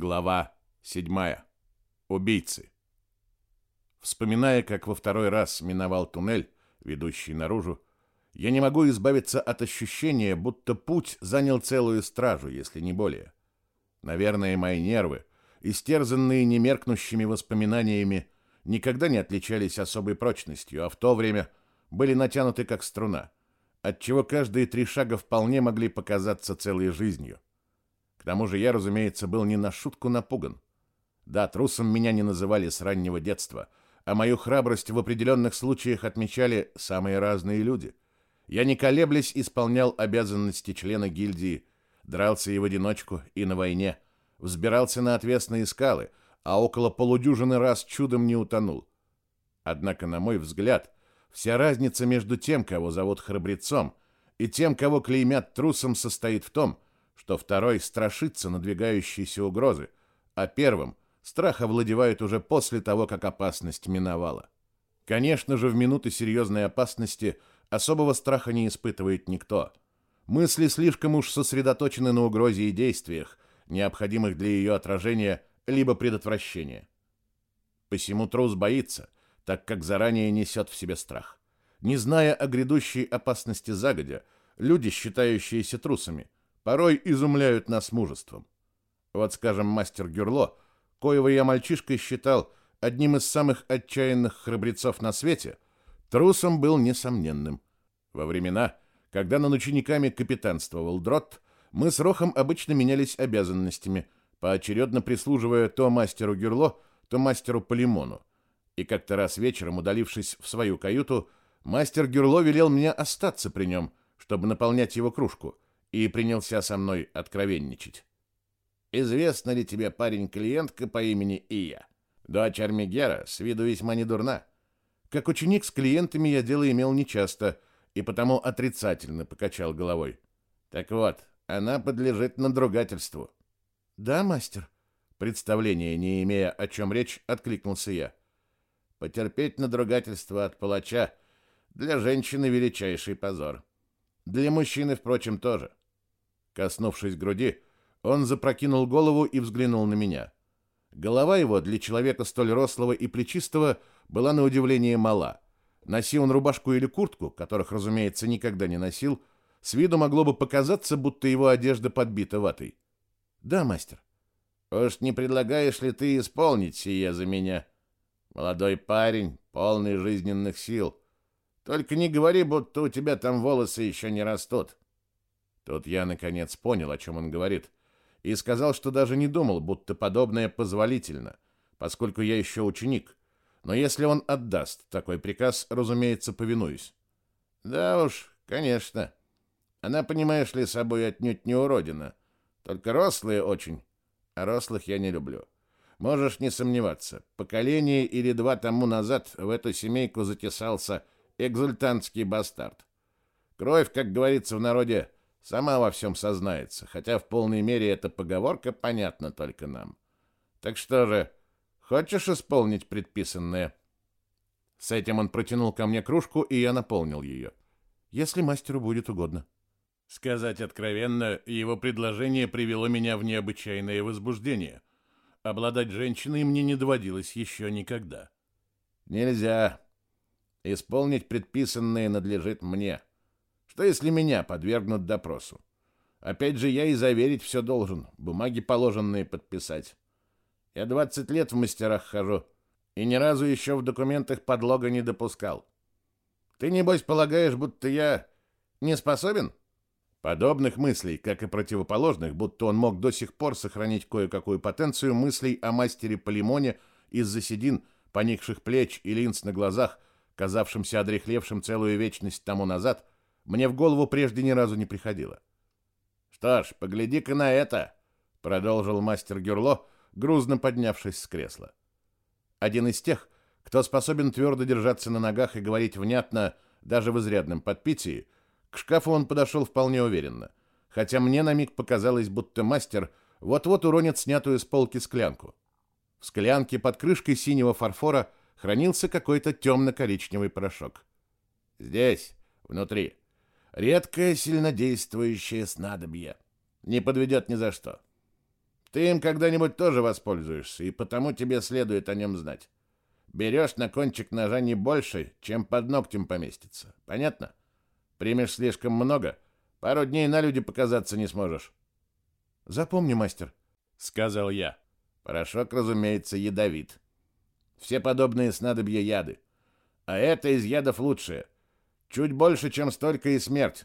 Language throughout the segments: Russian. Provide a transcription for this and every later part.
Глава 7. Убийцы. Вспоминая, как во второй раз миновал туннель, ведущий наружу, я не могу избавиться от ощущения, будто путь занял целую стражу, если не более. Наверное, мои нервы, истерзанные немеркнущими воспоминаниями, никогда не отличались особой прочностью, а в то время были натянуты как струна, отчего каждые три шага вполне могли показаться целой жизнью. К тому же я, разумеется, был не на шутку напуган. Да, трусом меня не называли с раннего детства, а мою храбрость в определенных случаях отмечали самые разные люди. Я не колеблясь исполнял обязанности члена гильдии, дрался и в одиночку, и на войне, взбирался на отвесные скалы, а около полудюжины раз чудом не утонул. Однако, на мой взгляд, вся разница между тем, кого зовут храбрецом, и тем, кого клеймят трусом, состоит в том, что второй страшится надвигающейся угрозы, а первым страх овладевает уже после того, как опасность миновала. Конечно же, в минуты серьезной опасности особого страха не испытывает никто. Мысли слишком уж сосредоточены на угрозе и действиях, необходимых для ее отражения либо предотвращения. Посему трус боится, так как заранее несет в себе страх. Не зная о грядущей опасности загодя, люди, считающиеся трусами, порой изумляют нас мужеством. Вот, скажем, мастер Гюрло, коего я мальчишкой считал одним из самых отчаянных храбрецов на свете, трусом был несомненным. Во времена, когда над учениками капитанствовал Дрот, мы с Рохом обычно менялись обязанностями, поочередно прислуживая то мастеру Гюрло, то мастеру Полимону. И как-то раз вечером, удалившись в свою каюту, мастер Гюрло велел мне остаться при нем, чтобы наполнять его кружку — и принялся со мной откровенничать. «Известна ли тебе парень-клиентка по имени Ия? Дочь Армигера с виду весьма недурна. Как ученик с клиентами я дело имел нечасто, и потому отрицательно покачал головой. Так вот, она подлежит надругательству». «Да, мастер?» Представления не имея, о чем речь, откликнулся я. «Потерпеть надругательство от палача для женщины величайший позор. Для мужчины, впрочем, тоже. Коснувшись груди, он запрокинул голову и взглянул на меня. Голова его для человека столь рослого и плечистого была на удивление мала. Носил он рубашку или куртку, которых, разумеется, никогда не носил, с виду могло бы показаться, будто его одежда подбита ватой. «Да, мастер». «Уж не предлагаешь ли ты исполнить сие за меня? Молодой парень, полный жизненных сил. Только не говори, будто у тебя там волосы еще не растут. Тут я, наконец, понял, о чем он говорит, и сказал, что даже не думал, будто подобное позволительно, поскольку я еще ученик. Но если он отдаст такой приказ, разумеется, повинуюсь. Да уж, конечно. Она, понимаешь ли, собой отнюдь не уродина. Только рослые очень, а рослых я не люблю. Можешь не сомневаться, поколение или два тому назад в эту семейку затесался экзультантский бастард. Кровь, как говорится в народе, Сама во всем сознается, хотя в полной мере эта поговорка понятна только нам. Так что же, хочешь исполнить предписанное? С этим он протянул ко мне кружку, и я наполнил ее. Если мастеру будет угодно. Сказать откровенно, его предложение привело меня в необычайное возбуждение. Обладать женщиной мне не доводилось еще никогда. Нельзя. Исполнить предписанное надлежит мне. Что если меня подвергнут допросу? Опять же, я и заверить все должен, бумаги положенные подписать. Я 20 лет в мастерах хожу, и ни разу еще в документах подлога не допускал. Ты, небось, полагаешь, будто я не способен? Подобных мыслей, как и противоположных, будто он мог до сих пор сохранить кое-какую потенцию мыслей о мастере Полимоне из-за седин, поникших плеч и линз на глазах, казавшимся одрехлевшим целую вечность тому назад — мне в голову прежде ни разу не приходило. «Что ж, погляди-ка на это!» — продолжил мастер Гюрло, грузно поднявшись с кресла. Один из тех, кто способен твердо держаться на ногах и говорить внятно даже в изрядном подпитии, к шкафу он подошел вполне уверенно, хотя мне на миг показалось, будто мастер вот-вот уронит снятую с полки склянку. В склянке под крышкой синего фарфора хранился какой-то темно-коричневый порошок. «Здесь, внутри», Редкое сильнодействующее снадобье. Не подведет ни за что. Ты им когда-нибудь тоже воспользуешься, и потому тебе следует о нем знать. Берешь на кончик ножа не больше, чем под ногтем поместится. Понятно? Примешь слишком много, пару дней на люди показаться не сможешь. Запомни, мастер, сказал я. Порошок, разумеется, ядовит. Все подобные снадобья яды. А это из ядов лучшее. Чуть больше, чем столько и смерть.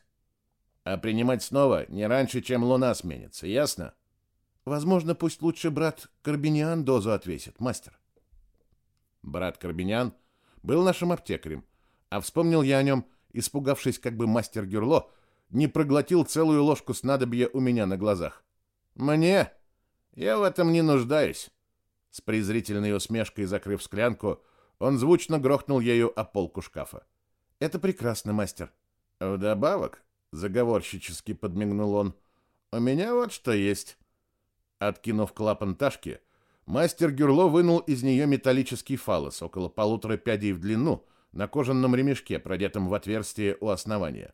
А принимать снова не раньше, чем луна сменится, ясно? Возможно, пусть лучше брат Карбиниан дозу отвесит, мастер. Брат Карбинян был нашим аптекарем, а вспомнил я о нем, испугавшись, как бы мастер Гюрло не проглотил целую ложку снадобья у меня на глазах. «Мне? Я в этом не нуждаюсь». С презрительной усмешкой закрыв склянку, он звучно грохнул ею о полку шкафа. «Это прекрасно, мастер». «Вдобавок», — заговорщически подмигнул он, — «у меня вот что есть». Откинув клапан ташки, — Мастер Гюрло вынул из нее металлический фалос около полутора пядей в длину на кожаном ремешке, продетом в отверстие у основания.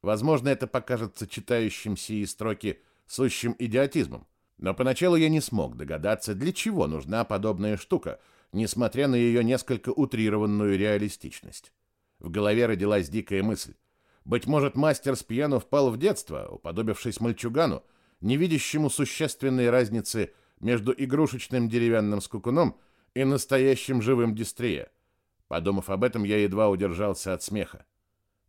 Возможно, это покажется читающим сии строки сущим идиотизмом, но поначалу я не смог догадаться, для чего нужна подобная штука, несмотря на ее несколько утрированную реалистичность. В голове родилась дикая мысль. Быть может, мастер Спьяну впал в детство, уподобившись мальчугану, не видящему существенной разницы – между игрушечным деревянным скукуном и настоящим живым дистрия. Подумав об этом, я едва удержался от смеха.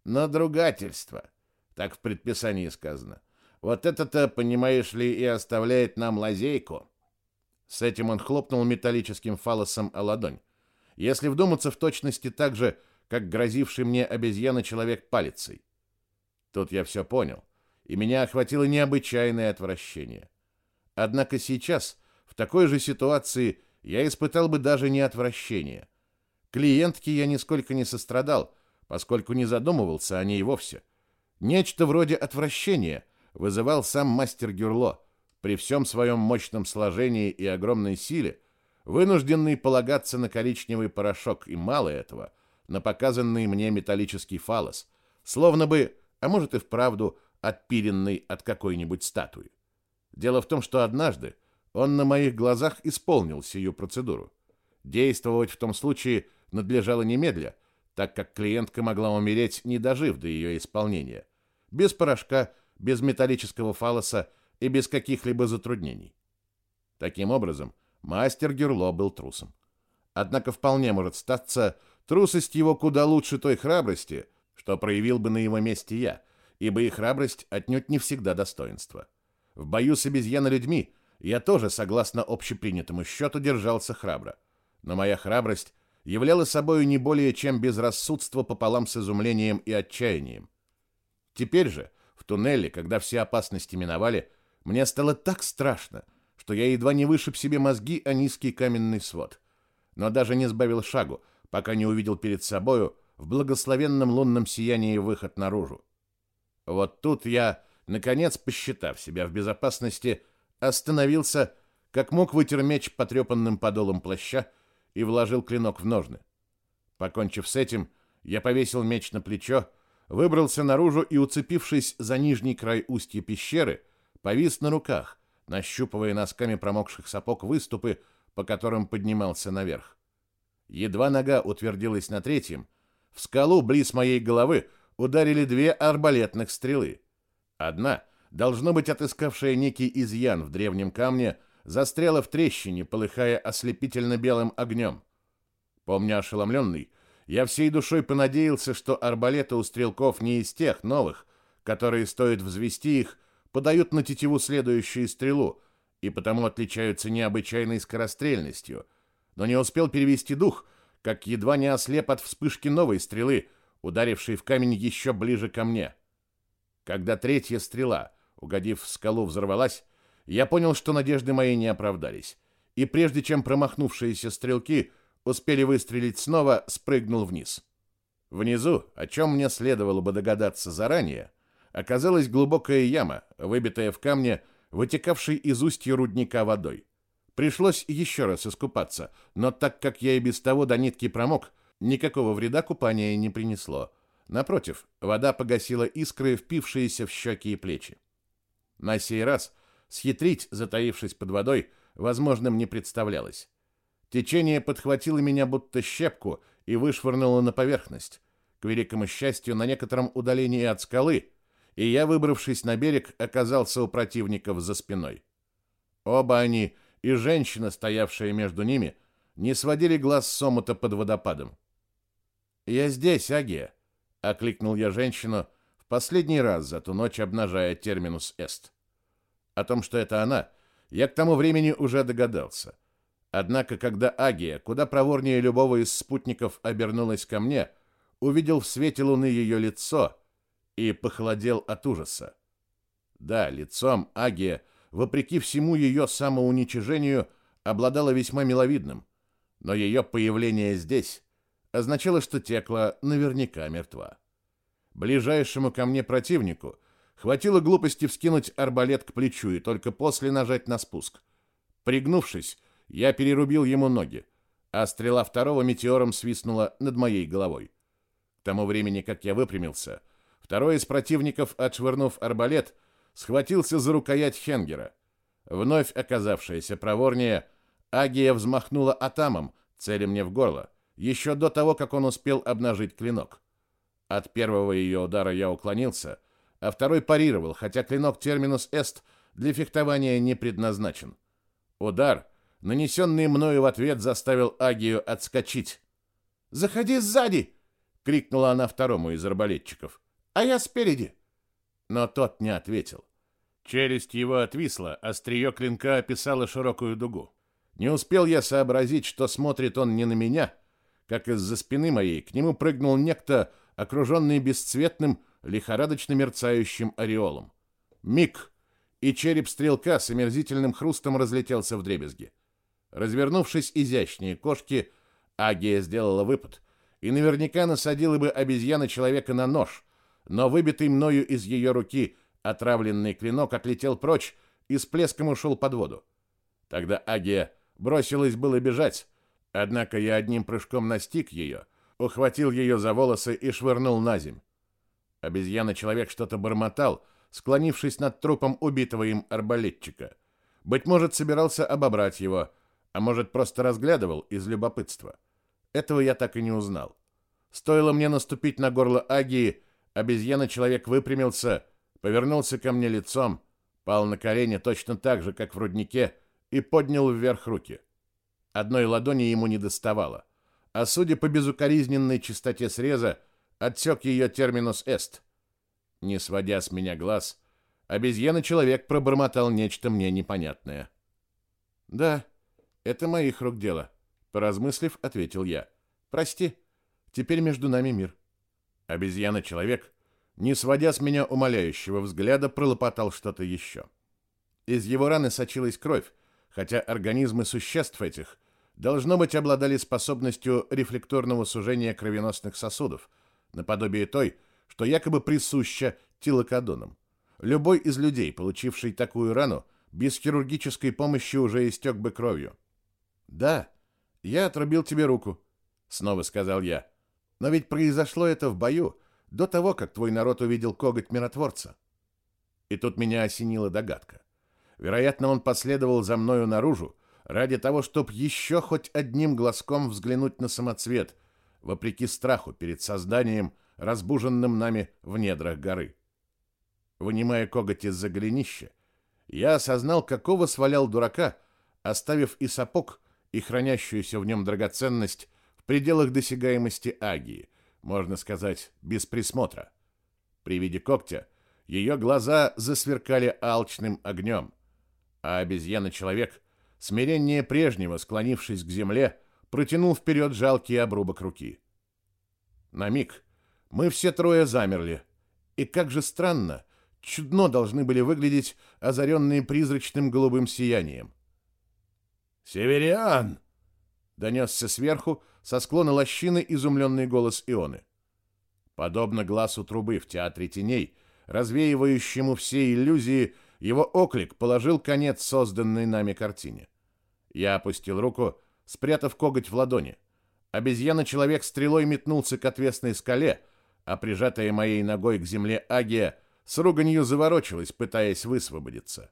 Надругательство. Так в предписании сказано. Вот это-то, понимаешь ли, и оставляет нам лазейку. С этим он хлопнул металлическим фалосом о ладонь. Если вдуматься в точности так же, как грозивший мне обезьяна-человек палицей. Тут я все понял, и меня охватило необычайное отвращение. Однако сейчас в такой же ситуации я испытал бы даже не отвращение. Клиентке я нисколько не сострадал, поскольку не задумывался о ней вовсе. Нечто вроде отвращения вызывал сам мастер Гюрло, при всем своем мощном сложении и огромной силе, вынужденный полагаться на коричневый порошок, и мало этого, на показанный мне металлический фалос, словно бы, а может и вправду, отпиленный от какой-нибудь статуи. Дело в том, что однажды, он на моих глазах исполнил сию процедуру. Действовать в том случае надлежало немедля, так как клиентка могла умереть, не дожив до ее исполнения. Без порошка, без металлического фалоса и без каких-либо затруднений. Таким образом, мастер Герло был трусом. Однако вполне может статься, трусость его куда лучше той храбрости, что проявил бы на его месте я, ибо и храбрость отнюдь не всегда достоинство. В бою с обезьяно-людьми я тоже, согласно общепринятому счету, держался храбро. Но моя храбрость являла собой не более чем безрассудство пополам с изумлением и отчаянием. Теперь же, в туннеле, когда все опасности миновали, мне стало так страшно, что я едва не вышиб себе мозги о низкий каменный свод. Но даже не сбавил шагу, пока не увидел перед собою в благословенном лунном сиянии выход наружу. Вот тут я, наконец, посчитав себя в безопасности, остановился, как мог вытер меч потрепанным подолом плаща и вложил клинок в ножны. Покончив с этим, я повесил меч на плечо, выбрался наружу и, уцепившись за нижний край устья пещеры, повис на руках, нащупывая носками промокших сапог выступы, по которым поднимался наверх. Едва нога утвердилась на третьем, в скалу близ моей головы ударили две арбалетных стрелы. Одна — должно быть отыскавшая некий изъян в древнем камне, застряла в трещине, полыхая ослепительно белым огнем. Помня ошеломленный, я всей душой понадеялся, что арбалеты у стрелков не из тех новых, которые, стоит взвести их, подают на тетиву следующую стрелу и потому отличаются необычайной скорострельностью, но не успел перевести дух, как едва не ослеп от вспышки новой стрелы, ударившей в камень еще ближе ко мне. Когда третья стрела — угодив в скалу, взорвалась, я понял, что надежды мои не оправдались. И прежде чем промахнувшиеся стрелки успели выстрелить снова, спрыгнул вниз. Внизу, о чем мне следовало бы догадаться заранее, оказалась глубокая яма, выбитая в камне, вытекавшей из устья рудника водой. Пришлось еще раз искупаться, но так как я и без того до нитки промок, никакого вреда купание не принесло. Напротив, вода погасила искры, впившиеся в щеки и плечи. На сей раз Схитрить, затаившись под водой, возможным не представлялось. Течение подхватило меня будто щепку и вышвырнуло на поверхность. К великому счастью, на некотором удалении от скалы, и я, выбравшись на берег, оказался у противников за спиной. Оба они и женщина, стоявшая между ними, не сводили глаз с омута под водопадом. «Я здесь, Агия!» — окликнул я женщину в последний раз за ту ночь, обнажая терминус «эст». О том, что это она, я к тому времени уже догадался. Однако, когда Агия, куда проворнее любого из спутников, обернулась ко мне, увидел в свете луны ее лицо и похолодел от ужаса. Да, лицом Агия, вопреки всему ее самоуничижению, обладала весьма миловидным, но ее появление здесь означало, что Текла наверняка мертва. Ближайшему ко мне противнику хватило глупости вскинуть арбалет к плечу и только после нажать на спуск. Пригнувшись, я перерубил ему ноги, а стрела второго метеором свистнула над моей головой. К тому времени, как я выпрямился, второй из противников, отшвырнув арбалет, схватился за рукоять Хенгера. Вновь оказавшаяся проворнее, Агия взмахнула атамом, целя мне в горло, еще до того, как он успел обнажить клинок. От первого ее удара я уклонился, а второй парировал, хотя клинок терминус эст для фехтования не предназначен. Удар, нанесенный мною в ответ, заставил Агию отскочить. «Заходи сзади!» — крикнула она второму из арбалетчиков. «А я спереди!» Но тот не ответил. Челюсть его отвисла, острие клинка описало широкую дугу. Не успел я сообразить, что смотрит он не на меня, как из-за спины моей к нему прыгнул некто, окруженный бесцветным, лихорадочно мерцающим ореолом. Миг, и череп стрелка с омерзительным хрустом разлетелся в дребезги. Развернувшись изящнее кошки, Агия сделала выпад и наверняка насадила бы обезьяна человека на нож, но выбитый мною из ее руки отравленный клинок отлетел прочь и с плеском ушел под воду. Тогда Агия бросилась было бежать, однако я одним прыжком настиг ее, ухватил ее за волосы и швырнул на земь. Обезьяна-человек что-то бормотал, склонившись над трупом убитого им арбалетчика. Быть может, собирался обобрать его, а может, просто разглядывал из любопытства. Этого я так и не узнал. Стоило мне наступить на горло Агии, обезьяна-человек выпрямился, повернулся ко мне лицом, пал на колени точно так же, как в руднике, и поднял вверх руки. Одной ладони ему не доставало, а судя по безукоризненной чистоте среза, отсек ее терминус эст. Не сводя с меня глаз, обезьяна-человек пробормотал нечто мне непонятное. «Да, это моих рук дело», — поразмыслив, ответил я. «Прости, теперь между нами мир». Обезьяна-человек, не сводя с меня умоляющего взгляда, пролопотал что-то еще. Из его раны сочилась кровь, хотя организмы существ этих, должно быть, обладали способностью рефлекторного сужения кровеносных сосудов — наподобие той, что якобы присуща тилокодонам. Любой из людей, получивший такую рану, без хирургической помощи уже истек бы кровью. «Да, я отрубил тебе руку», — снова сказал я. «Но ведь произошло это в бою, до того, как твой народ увидел коготь миротворца». И тут меня осенила догадка. Вероятно, он последовал за мною наружу, ради того, чтобы еще хоть одним глазком взглянуть на самоцвет, вопреки страху перед созданием, разбуженным нами в недрах горы. Вынимая коготь из-за голенища, я осознал, какого свалял дурака, оставив и сапог, и хранящуюся в нем драгоценность пределах досягаемости Агии, можно сказать, без присмотра. При виде когтя ее глаза засверкали алчным огнем, а обезьяна-человек, смирение прежнего, склонившись к земле, протянул вперед жалкий обрубок руки. На миг мы все трое замерли, и как же странно, чудно должны были выглядеть озаренные призрачным голубым сиянием. «Севериан!» — донесся сверху со склона лощины изумленный голос Ионы. Подобно глазу трубы в театре теней, развеивающему все иллюзии, его оклик положил конец созданной нами картине. Я опустил руку спрятав коготь в ладони. Обезьяна-человек стрелой метнулся к отвесной скале, а прижатая моей ногой к земле Агия с руганью заворочилась, пытаясь высвободиться.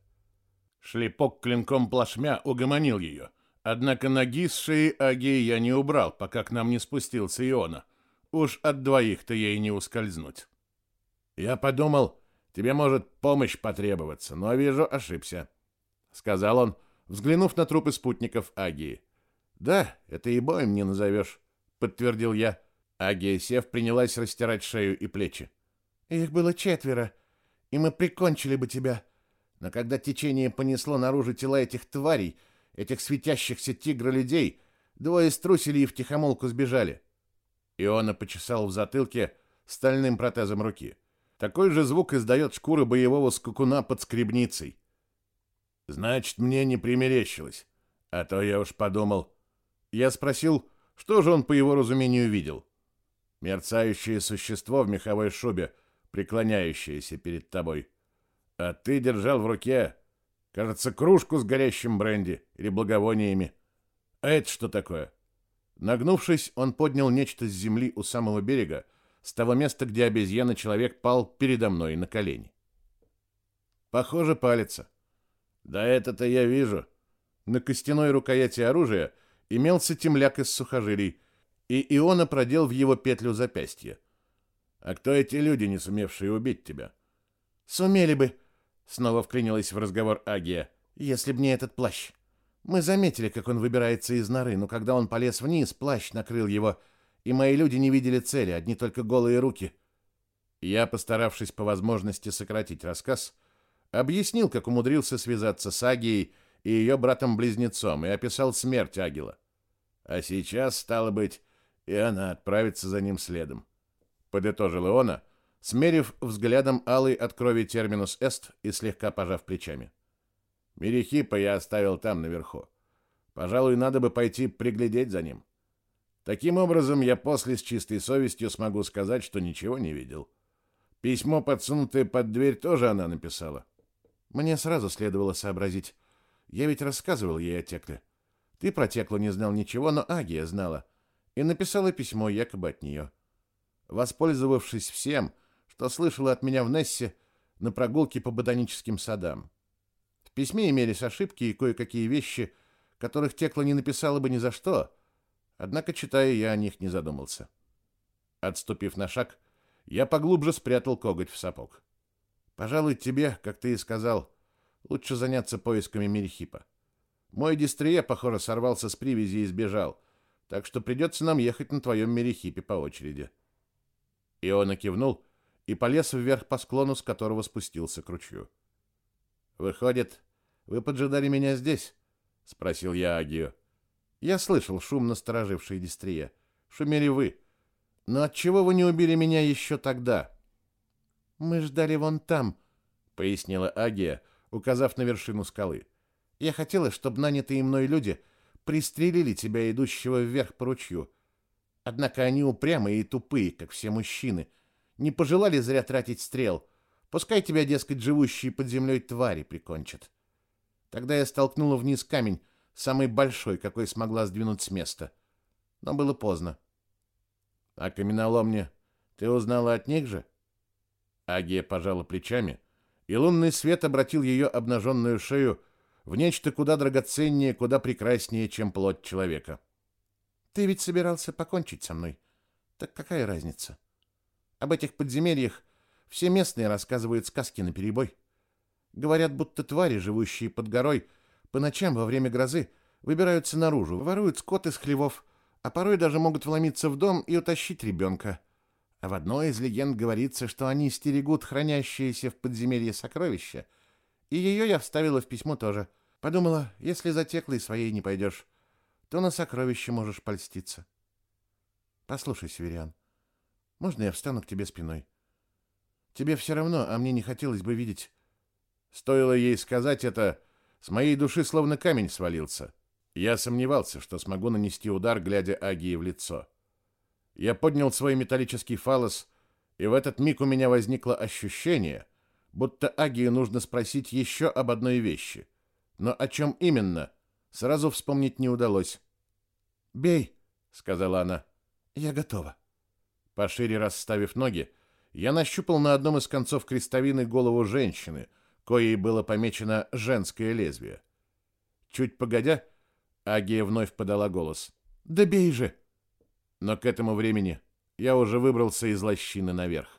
Шлепок клинком плашмя угомонил ее. Однако ноги с шеи Агии я не убрал, пока к нам не спустился Иона. Уж от двоих-то ей не ускользнуть. Я подумал, тебе может помощь потребоваться, но вижу, ошибся, сказал он, взглянув на трупы спутников Агии. Да, это и боем не назовешь, подтвердил я. Агия, сев, принялась растирать шею и плечи. Их было четверо, и мы прикончили бы тебя. Но когда течение понесло наружу тела этих тварей, этих светящихся тигра-людей, двое струсили и втихомолку сбежали. Иона почесал в затылке стальным протезом руки. Такой же звук издает шкура боевого скакуна под скребницей. Значит, мне не примерещилось. А то я уж подумал. Я спросил, что же он по его разумению видел. Мерцающее существо в меховой шубе, преклоняющееся перед тобой. А ты держал в руке, кажется, кружку с горящим бренди или благовониями. А это что такое? Нагнувшись, он поднял нечто с земли у самого берега, с того места, где обезьяна-человек пал передо мной на колени. Похоже, палится. Да это-то я вижу. На костяной рукояти оружия имелся темляк из сухожилий, и Иона продел в его петлю запястья. А кто эти люди, не сумевшие убить тебя? Сумели бы, снова вклинилась в разговор Агия, если б не этот плащ. Мы заметили, как он выбирается из норы, но когда он полез вниз, плащ накрыл его, и мои люди не видели цели, одни только голые руки. Я, постаравшись по возможности сократить рассказ, объяснил, как умудрился связаться с Агией и ее братом-близнецом и описал смерть Агила. А сейчас, стало быть, и она отправится за ним следом. Подытожил Иона, смерив взглядом алый от крови терминус эст и слегка пожав плечами. Мерехипа я оставил там наверху. Пожалуй, надо бы пойти приглядеть за ним. Таким образом, я после с чистой совестью смогу сказать, что ничего не видел. Письмо, подсунутое под дверь, тоже она написала. Мне сразу следовало сообразить. Я ведь рассказывал ей о Текле. Ты про Теклу не знал ничего, но Агия знала. И написала письмо якобы от нее. Воспользовавшись всем, что слышала от меня в Нессе на прогулке по ботаническим садам. В письме имелись ошибки и кое-какие вещи, которых Текла не написала бы ни за что, однако, читая, я о них не задумался. Отступив на шаг, я поглубже спрятал коготь в сапог. Пожалуй, тебе, как ты и сказал, лучше заняться поисками Мерихипа. Мой дистрие, похоже, сорвался с привязи и сбежал, так что придется нам ехать на твоем Мерихипе по очереди. Иона кивнул и полез вверх по склону, с которого спустился к ручью. «Выходит, вы поджидали меня здесь?» — спросил я Агию. «Я слышал шум насторожившей дистрия. Шумели вы. Но отчего вы не убили меня еще тогда?» «Мы ждали вон там», — пояснила Агия, указав на вершину скалы. «Я хотела, чтобы нанятые мной люди пристрелили тебя, идущего вверх по ручью. Однако они упрямые и тупые, как все мужчины. Не пожелали зря тратить стрел. Пускай тебя, дескать, живущие под землей твари прикончат». Тогда я столкнула вниз камень, самый большой, какой смогла сдвинуть с места. Но было поздно. «А каменоломня ты узнала от них же?» Агия пожала плечами, и лунный свет обратил ее обнаженную шею в нечто куда драгоценнее, куда прекраснее, чем плоть человека. «Ты ведь собирался покончить со мной. Так какая разница? Об этих подземельях все местные рассказывают сказки наперебой. Говорят, будто твари, живущие под горой, по ночам во время грозы выбираются наружу, воруют скот из хлевов, а порой даже могут вломиться в дом и утащить ребенка. А в одной из легенд говорится, что они стерегут хранящиеся в подземелье сокровища. И ее я вставила в письмо тоже. Подумала, если за теклой своей не пойдешь, то на сокровище можешь польститься. Послушай, Северян, можно я встану к тебе спиной? Тебе все равно, а мне не хотелось бы видеть... Стоило ей сказать это, с моей души словно камень свалился. Я сомневался, что смогу нанести удар, глядя Агии в лицо. — я поднял свой металлический фалос, и в этот миг у меня возникло ощущение, будто Агии нужно спросить еще об одной вещи. Но о чем именно, сразу вспомнить не удалось. «Бей», — сказала она. «Я готова». Пошире расставив ноги, я нащупал на одном из концов крестовины голову женщины, коей было помечено женское лезвие. Чуть погодя, Агия вновь подала голос. «Да бей же!» Но к этому времени я уже выбрался из лощины наверх.